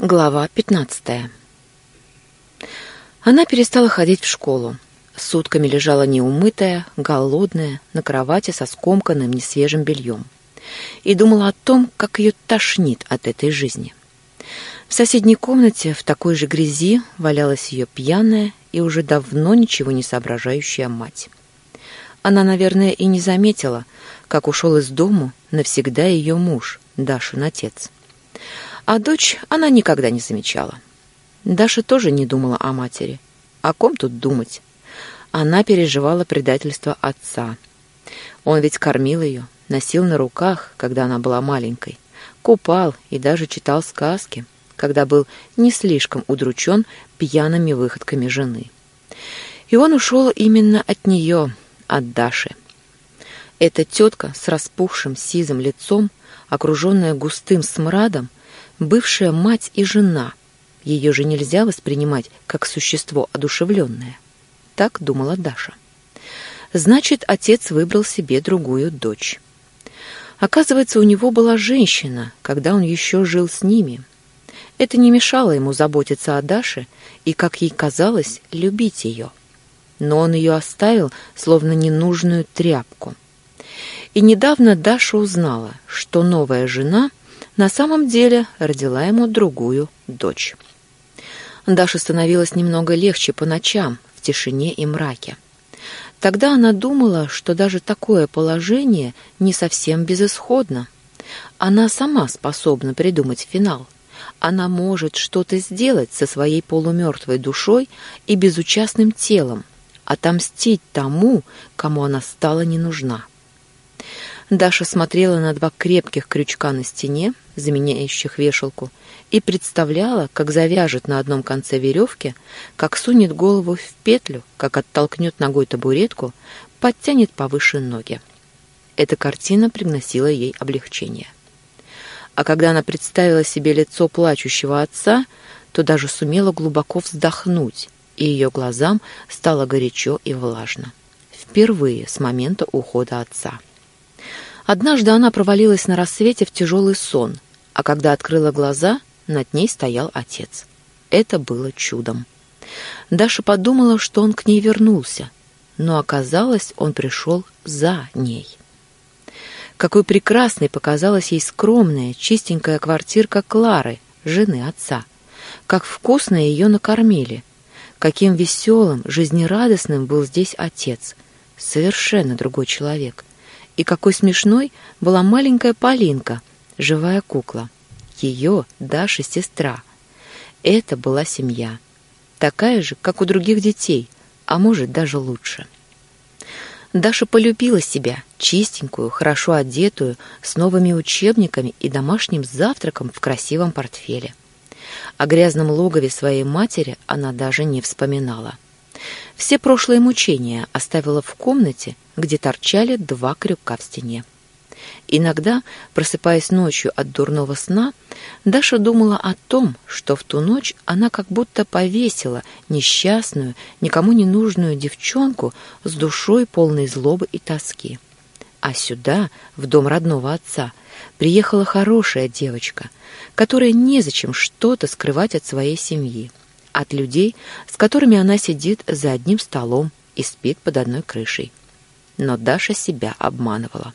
Глава 15. Она перестала ходить в школу. Сутками лежала неумытая, голодная, на кровати со скомканным несвежим бельем. И думала о том, как ее тошнит от этой жизни. В соседней комнате в такой же грязи валялась ее пьяная и уже давно ничего не соображающая мать. Она, наверное, и не заметила, как ушел из дому навсегда ее муж, Дашин отец. А дочь она никогда не замечала. Даша тоже не думала о матери. О ком тут думать? Она переживала предательство отца. Он ведь кормил ее, носил на руках, когда она была маленькой, купал и даже читал сказки, когда был не слишком удручен пьяными выходками жены. И он ушел именно от нее, от Даши. Эта тетка с распухшим сизым лицом, окруженная густым смрадом, бывшая мать и жена. Ее же нельзя воспринимать как существо одушевленное. Так думала Даша. Значит, отец выбрал себе другую дочь. Оказывается, у него была женщина, когда он еще жил с ними. Это не мешало ему заботиться о Даше и, как ей казалось, любить ее. Но он ее оставил, словно ненужную тряпку. И недавно Даша узнала, что новая жена — на самом деле родила ему другую дочь. Даше становилось немного легче по ночам, в тишине и мраке. Тогда она думала, что даже такое положение не совсем безысходно. Она сама способна придумать финал. Она может что-то сделать со своей полумертвой душой и безучастным телом, отомстить тому, кому она стала не нужна. Даша смотрела на два крепких крючка на стене, заменяющих вешалку, и представляла, как завяжет на одном конце веревки, как сунет голову в петлю, как оттолкнет ногой табуретку, подтянет повыше ноги. Эта картина приносила ей облегчение. А когда она представила себе лицо плачущего отца, то даже сумела глубоко вздохнуть, и ее глазам стало горячо и влажно. Впервые с момента ухода отца. Однажды она провалилась на рассвете в тяжелый сон, а когда открыла глаза, над ней стоял отец. Это было чудом. Даша подумала, что он к ней вернулся, но оказалось, он пришел за ней. Какой прекрасной показалась ей скромная, чистенькая квартирка Клары, жены отца. Как вкусно ее накормили. Каким веселым, жизнерадостным был здесь отец. Совершенно другой человек — и какой смешной была маленькая Полинка, живая кукла. Ее, Даша, сестра. Это была семья. Такая же, как у других детей, а может, даже лучше. Даша полюбила себя, чистенькую, хорошо одетую, с новыми учебниками и домашним завтраком в красивом портфеле. О грязном логове своей матери она даже не вспоминала. Все прошлые мучения оставила в комнате, где торчали два крюка в стене. Иногда, просыпаясь ночью от дурного сна, Даша думала о том, что в ту ночь она как будто повесила несчастную, никому не нужную девчонку с душой полной злобы и тоски. А сюда, в дом родного отца, приехала хорошая девочка, которая незачем что-то скрывать от своей семьи от людей, с которыми она сидит за одним столом и спит под одной крышей. Но Даша себя обманывала.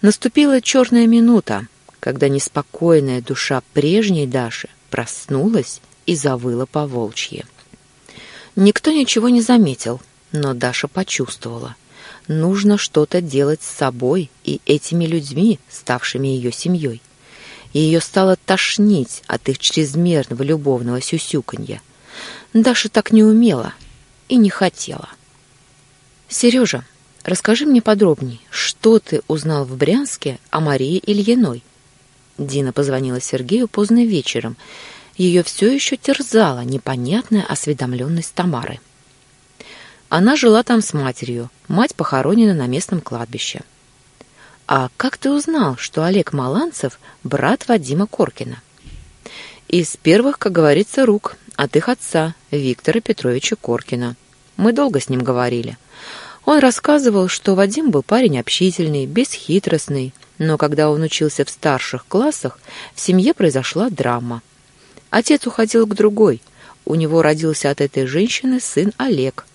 Наступила черная минута, когда неспокойная душа прежней Даши проснулась и завыла по волчье. Никто ничего не заметил, но Даша почувствовала. Нужно что-то делать с собой и этими людьми, ставшими ее семьей ее стало тошнить от их чрезмерного любовного сюсюканья. Даша так не умела и не хотела. «Сережа, расскажи мне подробнее, что ты узнал в Брянске о Марии Ильиной?» Дина позвонила Сергею поздно вечером. Ее все еще терзала непонятная осведомленность Тамары. Она жила там с матерью. Мать похоронена на местном кладбище. «А как ты узнал, что Олег Маланцев — брат Вадима Коркина?» «Из первых, как говорится, рук, от их отца, Виктора Петровича Коркина. Мы долго с ним говорили. Он рассказывал, что Вадим был парень общительный, бесхитростный, но когда он учился в старших классах, в семье произошла драма. Отец уходил к другой. У него родился от этой женщины сын Олег.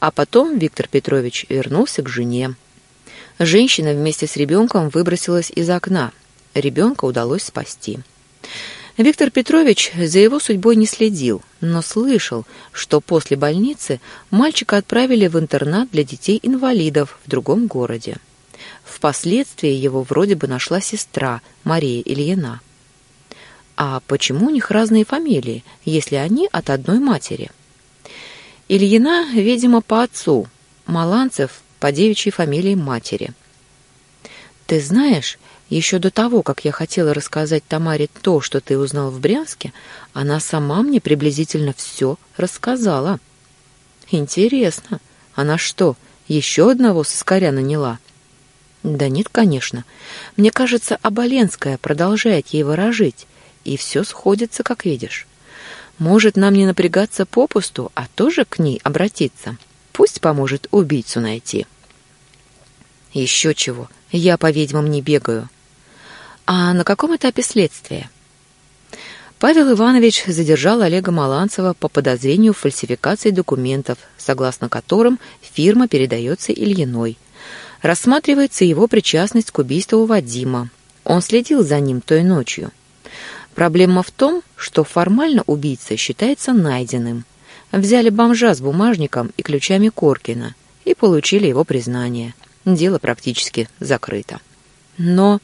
А потом Виктор Петрович вернулся к жене. Женщина вместе с ребенком выбросилась из окна. Ребенка удалось спасти. Виктор Петрович за его судьбой не следил, но слышал, что после больницы мальчика отправили в интернат для детей-инвалидов в другом городе. Впоследствии его вроде бы нашла сестра Мария Ильина. А почему у них разные фамилии, если они от одной матери? Ильина, видимо, по отцу, Маланцев по девичьей фамилии матери. Ты знаешь, еще до того, как я хотела рассказать Тамаре то, что ты узнал в Брянске, она сама мне приблизительно все рассказала. Интересно, она что, еще одного соскаря наняла? Да нет, конечно. Мне кажется, Оболенская продолжает ей выражить, и все сходится, как видишь. Может, нам не напрягаться попусту, а тоже к ней обратиться. Пусть поможет убийцу найти. Еще чего, я по ведьмам не бегаю. А на каком этапе следствия? Павел Иванович задержал Олега Маланцева по подозрению в фальсификации документов, согласно которым фирма передается Ильиной. Рассматривается его причастность к убийству Вадима. Он следил за ним той ночью. Проблема в том, что формально убийца считается найденным. Взяли бомжа с бумажником и ключами Коркина и получили его признание. Дело практически закрыто. Но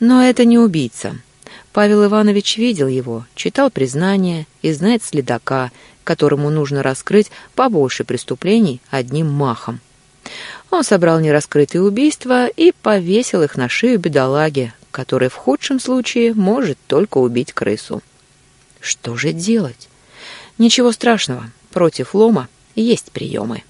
но это не убийца. Павел Иванович видел его, читал признания и знает следака, которому нужно раскрыть побольше преступлений одним махом. Он собрал нераскрытые убийства и повесил их на шею бедолаге, который в худшем случае может только убить крысу. Что же делать? Ничего страшного, против лома есть приемы.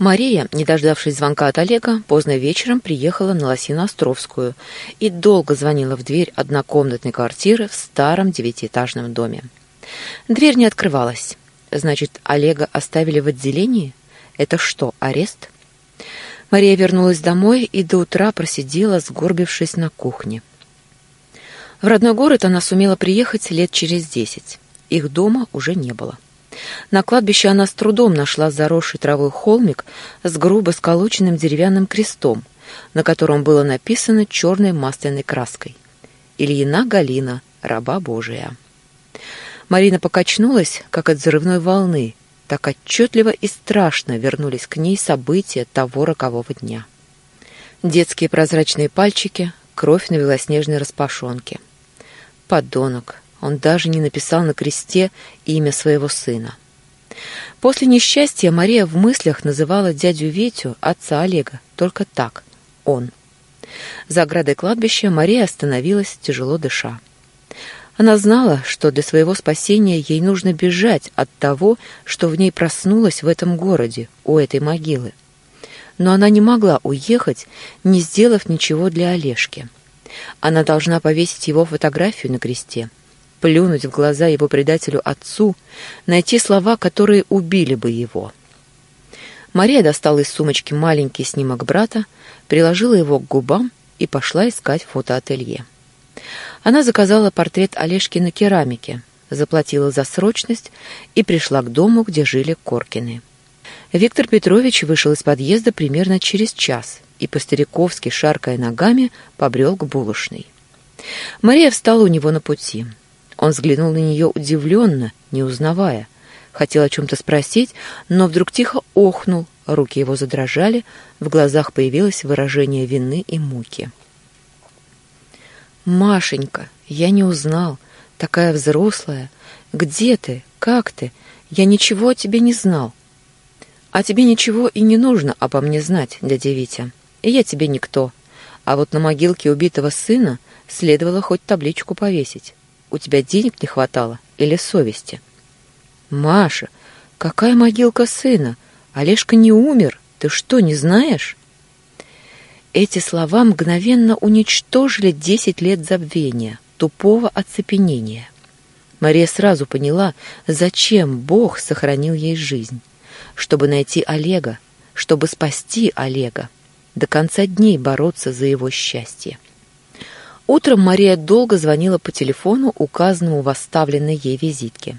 Мария, не дождавшись звонка от Олега, поздно вечером приехала на Лосино-Островскую и долго звонила в дверь однокомнатной квартиры в старом девятиэтажном доме. Дверь не открывалась. Значит, Олега оставили в отделении? Это что, арест? Мария вернулась домой и до утра просидела, сгорбившись на кухне. В родной город она сумела приехать лет через десять. Их дома уже не было. На кладбище она с трудом нашла заросший травой холмик с грубо сколоченным деревянным крестом, на котором было написано черной масляной краской «Ильина Галина, раба Божия». Марина покачнулась, как от взрывной волны, так отчетливо и страшно вернулись к ней события того рокового дня. Детские прозрачные пальчики, кровь на белоснежной распашонке. Подонок, он даже не написал на кресте имя своего сына. После несчастья Мария в мыслях называла дядю Ветю, отца Олега, только так — он. За оградой кладбища Мария остановилась, тяжело дыша. Она знала, что для своего спасения ей нужно бежать от того, что в ней проснулось в этом городе, у этой могилы. Но она не могла уехать, не сделав ничего для Олежки. Она должна повесить его фотографию на кресте — плюнуть в глаза его предателю отцу, найти слова, которые убили бы его. Мария достала из сумочки маленький снимок брата, приложила его к губам и пошла искать фотоателье. Она заказала портрет Олежки на керамике, заплатила за срочность и пришла к дому, где жили Коркины. Виктор Петрович вышел из подъезда примерно через час и по-стариковски, шаркая ногами, побрел к булочной. Мария встала у него на пути. Он взглянул на нее удивленно, не узнавая. Хотел о чем-то спросить, но вдруг тихо охнул, руки его задрожали, в глазах появилось выражение вины и муки. «Машенька, я не узнал. Такая взрослая. Где ты? Как ты? Я ничего о тебе не знал». «А тебе ничего и не нужно обо мне знать, дядя Витя. И я тебе никто. А вот на могилке убитого сына следовало хоть табличку повесить у тебя денег не хватало или совести? Маша, какая могилка сына? Олежка не умер. Ты что, не знаешь? Эти слова мгновенно уничтожили десять лет забвения, тупого оцепенения. Мария сразу поняла, зачем Бог сохранил ей жизнь. Чтобы найти Олега, чтобы спасти Олега, до конца дней бороться за его счастье. Утром Мария долго звонила по телефону, указанному в оставленной ей визитке.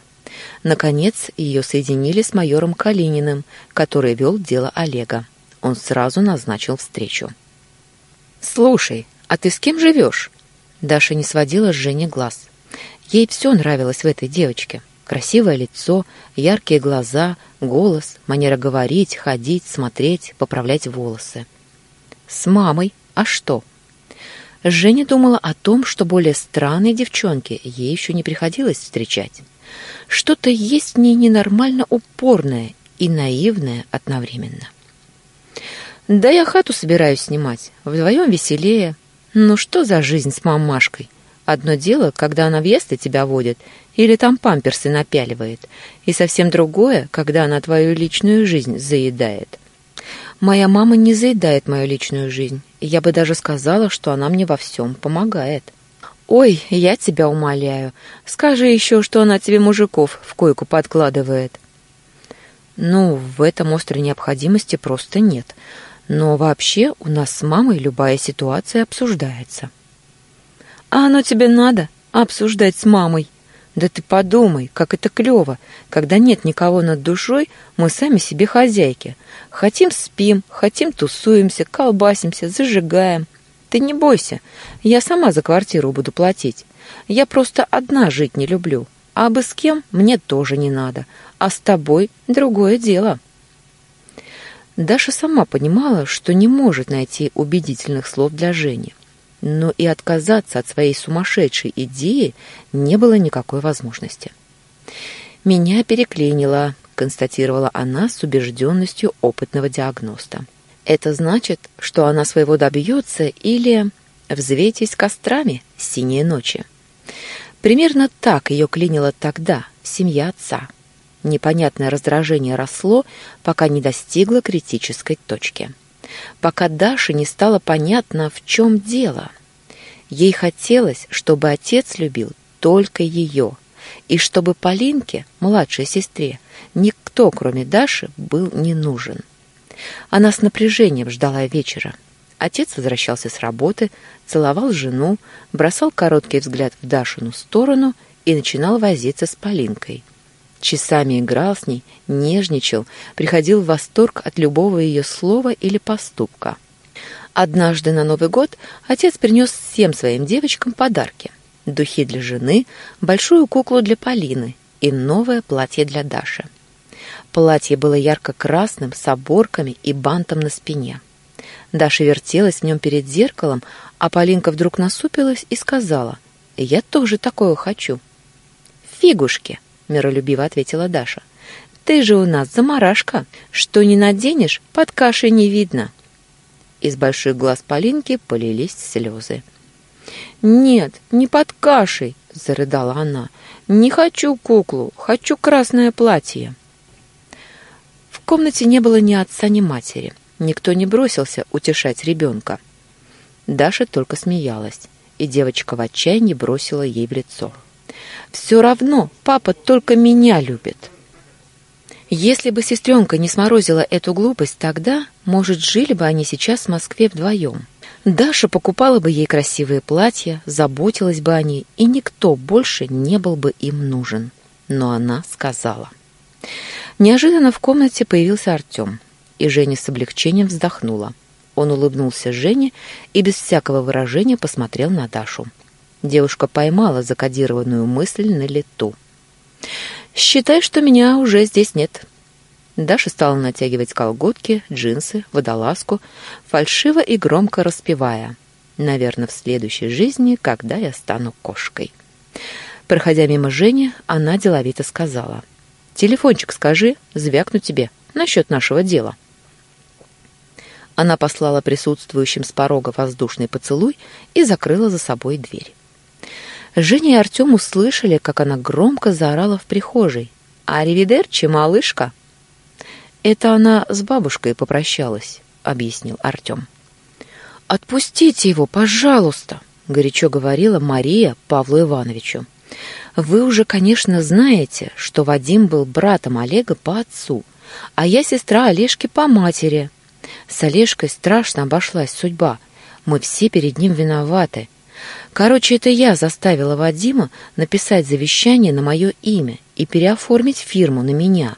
Наконец, ее соединили с майором Калининым, который вел дело Олега. Он сразу назначил встречу. «Слушай, а ты с кем живешь?» Даша не сводила с Жени глаз. Ей все нравилось в этой девочке. Красивое лицо, яркие глаза, голос, манера говорить, ходить, смотреть, поправлять волосы. «С мамой. А что?» Женя думала о том, что более странной девчонке ей еще не приходилось встречать. Что-то есть в ней ненормально упорное и наивное одновременно. «Да я хату собираюсь снимать. Вдвоем веселее. Ну что за жизнь с мамашкой? Одно дело, когда она в ясли тебя водит или там памперсы напяливает, и совсем другое, когда она твою личную жизнь заедает. Моя мама не заедает мою личную жизнь. Я бы даже сказала, что она мне во всем помогает. Ой, я тебя умоляю. Скажи еще, что она тебе мужиков в койку подкладывает. Ну, в этом острой необходимости просто нет. Но вообще у нас с мамой любая ситуация обсуждается. А оно тебе надо обсуждать с мамой? Да ты подумай, как это клево, когда нет никого над душой, мы сами себе хозяйки. Хотим спим, хотим тусуемся, колбасимся, зажигаем. Ты не бойся, я сама за квартиру буду платить. Я просто одна жить не люблю, а бы с кем мне тоже не надо, а с тобой другое дело. Даша сама понимала, что не может найти убедительных слов для Жени но и отказаться от своей сумасшедшей идеи не было никакой возможности. «Меня переклинило», — констатировала она с убежденностью опытного диагноста. «Это значит, что она своего добьется или взвейтесь кострами синие ночи». Примерно так ее клинило тогда, семья отца. Непонятное раздражение росло, пока не достигло критической точки пока Даше не стало понятно, в чем дело. Ей хотелось, чтобы отец любил только ее, и чтобы Полинке, младшей сестре, никто, кроме Даши, был не нужен. Она с напряжением ждала вечера. Отец возвращался с работы, целовал жену, бросал короткий взгляд в Дашину сторону и начинал возиться с Полинкой. Часами играл с ней, нежничал, приходил в восторг от любого ее слова или поступка. Однажды на Новый год отец принес всем своим девочкам подарки. Духи для жены, большую куклу для Полины и новое платье для Даши. Платье было ярко-красным, с оборками и бантом на спине. Даша вертелась в нем перед зеркалом, а Полинка вдруг насупилась и сказала, «Я тоже такое хочу». «Фигушки!» Миролюбиво ответила Даша. Ты же у нас заморашка. Что не наденешь, под кашей не видно. Из больших глаз Полинки полились слезы. «Нет, не под кашей!» — зарыдала она. «Не хочу куклу, хочу красное платье!» В комнате не было ни отца, ни матери. Никто не бросился утешать ребенка. Даша только смеялась, и девочка в отчаянии бросила ей в лицо. Все равно папа только меня любит. Если бы сестренка не сморозила эту глупость тогда, может, жили бы они сейчас в Москве вдвоем. Даша покупала бы ей красивые платья, заботилась бы о ней, и никто больше не был бы им нужен. Но она сказала. Неожиданно в комнате появился Артем, и Женя с облегчением вздохнула. Он улыбнулся Жене и без всякого выражения посмотрел на Дашу. Девушка поймала закодированную мысль на лету. «Считай, что меня уже здесь нет». Даша стала натягивать колготки, джинсы, водолазку, фальшиво и громко распевая. «Наверное, в следующей жизни, когда я стану кошкой». Проходя мимо Жени, она деловито сказала. «Телефончик скажи, звякну тебе насчет нашего дела». Она послала присутствующим с порога воздушный поцелуй и закрыла за собой дверь. Женя и Артем услышали, как она громко заорала в прихожей. «Аривидерчи, малышка!» «Это она с бабушкой попрощалась», — объяснил Артем. «Отпустите его, пожалуйста», — горячо говорила Мария Павлу Ивановичу. «Вы уже, конечно, знаете, что Вадим был братом Олега по отцу, а я сестра Олежки по матери. С Олежкой страшно обошлась судьба. Мы все перед ним виноваты. Короче, это я заставила Вадима написать завещание на мое имя и переоформить фирму на меня.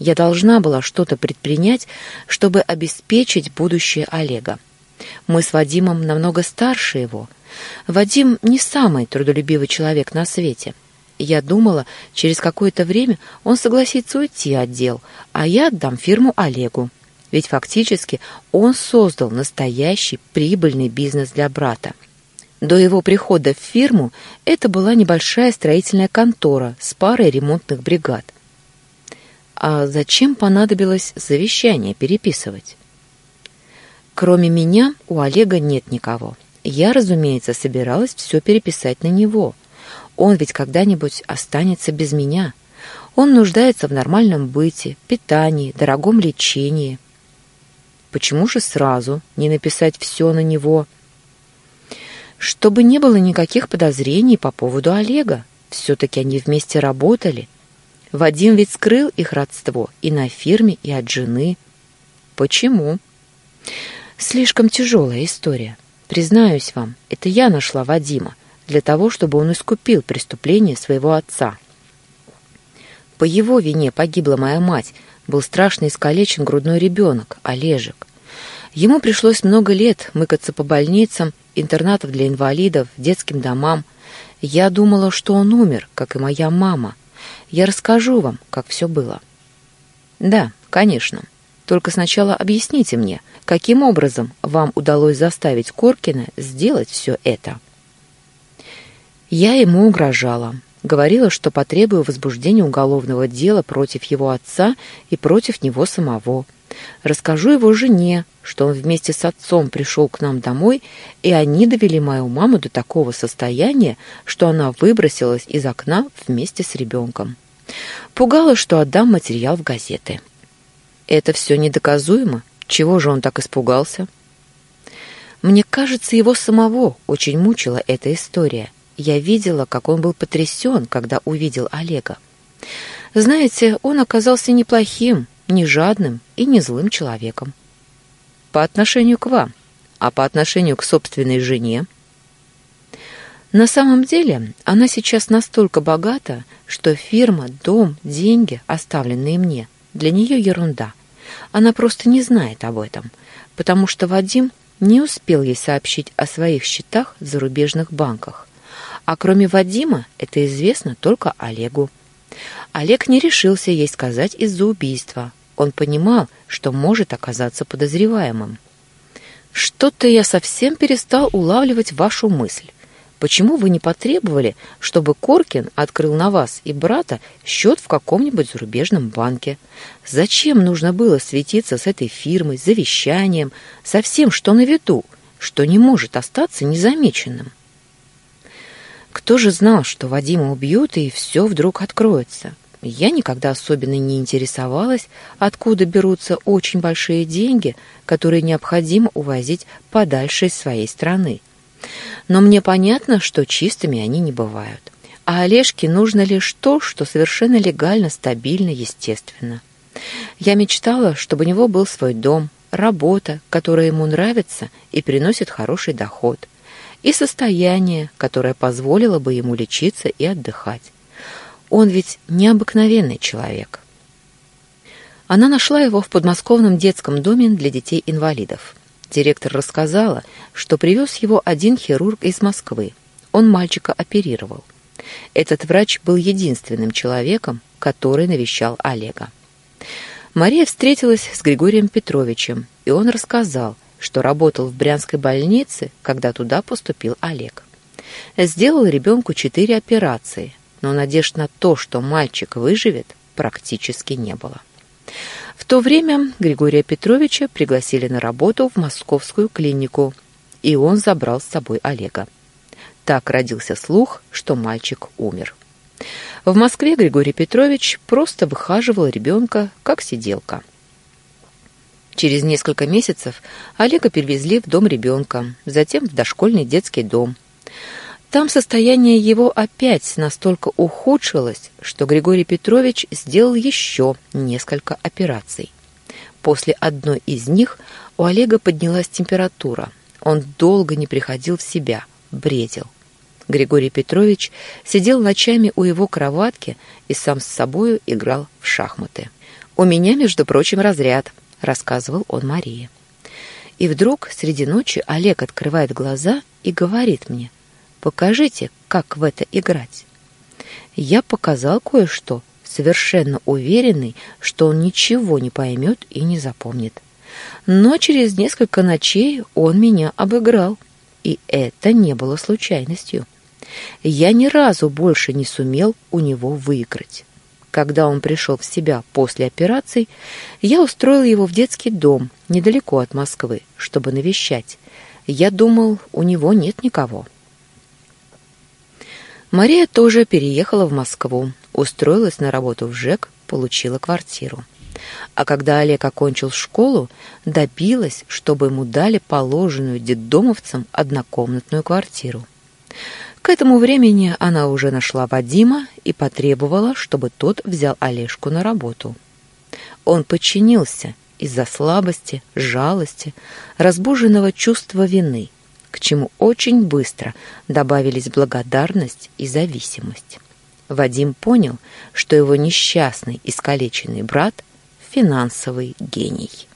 Я должна была что-то предпринять, чтобы обеспечить будущее Олега. Мы с Вадимом намного старше его. Вадим не самый трудолюбивый человек на свете. Я думала, через какое-то время он согласится уйти от дел, а я отдам фирму Олегу. Ведь фактически он создал настоящий прибыльный бизнес для брата. До его прихода в фирму это была небольшая строительная контора с парой ремонтных бригад. А зачем понадобилось завещание переписывать? Кроме меня у Олега нет никого. Я, разумеется, собиралась все переписать на него. Он ведь когда-нибудь останется без меня. Он нуждается в нормальном быте, питании, дорогом лечении. Почему же сразу не написать все на него – чтобы не было никаких подозрений по поводу Олега. Все-таки они вместе работали. Вадим ведь скрыл их родство и на фирме, и от жены. Почему? Слишком тяжелая история. Признаюсь вам, это я нашла Вадима для того, чтобы он искупил преступление своего отца. По его вине погибла моя мать, был страшно искалечен грудной ребенок, Олежек. Ему пришлось много лет мыкаться по больницам, интернатов для инвалидов, детским домам. Я думала, что он умер, как и моя мама. Я расскажу вам, как все было. Да, конечно. Только сначала объясните мне, каким образом вам удалось заставить Коркина сделать все это. Я ему угрожала. Говорила, что потребую возбуждения уголовного дела против его отца и против него самого. Расскажу его жене, что он вместе с отцом пришел к нам домой, и они довели мою маму до такого состояния, что она выбросилась из окна вместе с ребенком. Пугала, что отдам материал в газеты. Это все недоказуемо. Чего же он так испугался? Мне кажется, его самого очень мучила эта история. Я видела, как он был потрясен, когда увидел Олега. Знаете, он оказался неплохим, не жадным и не злым человеком. По отношению к вам, а по отношению к собственной жене? На самом деле она сейчас настолько богата, что фирма, дом, деньги, оставленные мне, для нее ерунда. Она просто не знает об этом, потому что Вадим не успел ей сообщить о своих счетах в зарубежных банках. А кроме Вадима это известно только Олегу. Олег не решился ей сказать из-за убийства. Он понимал, что может оказаться подозреваемым. «Что-то я совсем перестал улавливать вашу мысль. Почему вы не потребовали, чтобы Коркин открыл на вас и брата счет в каком-нибудь зарубежном банке? Зачем нужно было светиться с этой фирмой, завещанием, со всем, что на виду, что не может остаться незамеченным?» Кто же знал, что Вадима убьют и все вдруг откроется? Я никогда особенно не интересовалась, откуда берутся очень большие деньги, которые необходимо увозить подальше из своей страны. Но мне понятно, что чистыми они не бывают. А Олежке нужно лишь то, что совершенно легально, стабильно, естественно. Я мечтала, чтобы у него был свой дом, работа, которая ему нравится и приносит хороший доход – и состояние, которое позволило бы ему лечиться и отдыхать. Он ведь необыкновенный человек. Она нашла его в подмосковном детском доме для детей-инвалидов. Директор рассказала, что привез его один хирург из Москвы. Он мальчика оперировал. Этот врач был единственным человеком, который навещал Олега. Мария встретилась с Григорием Петровичем, и он рассказал, что работал в Брянской больнице, когда туда поступил Олег. Сделал ребенку четыре операции, но надежд на то, что мальчик выживет, практически не было. В то время Григория Петровича пригласили на работу в московскую клинику, и он забрал с собой Олега. Так родился слух, что мальчик умер. В Москве Григорий Петрович просто выхаживал ребенка как сиделка – Через несколько месяцев Олега перевезли в дом ребенка, затем в дошкольный детский дом. Там состояние его опять настолько ухудшилось, что Григорий Петрович сделал еще несколько операций. После одной из них у Олега поднялась температура. Он долго не приходил в себя, бредил. Григорий Петрович сидел ночами у его кроватки и сам с собою играл в шахматы. «У меня, между прочим, разряд», — рассказывал он Марии. И вдруг среди ночи Олег открывает глаза и говорит мне, «Покажите, как в это играть». Я показал кое-что, совершенно уверенный, что он ничего не поймет и не запомнит. Но через несколько ночей он меня обыграл, и это не было случайностью. Я ни разу больше не сумел у него выиграть. Когда он пришел в себя после операций, я устроил его в детский дом недалеко от Москвы, чтобы навещать. Я думал, у него нет никого. Мария тоже переехала в Москву, устроилась на работу в ЖЭК, получила квартиру. А когда Олег окончил школу, добилась, чтобы ему дали положенную детдомовцам однокомнатную квартиру. К этому времени она уже нашла Вадима и потребовала, чтобы тот взял Олежку на работу. Он подчинился из-за слабости, жалости, разбуженного чувства вины, к чему очень быстро добавились благодарность и зависимость. Вадим понял, что его несчастный, искалеченный брат – финансовый гений.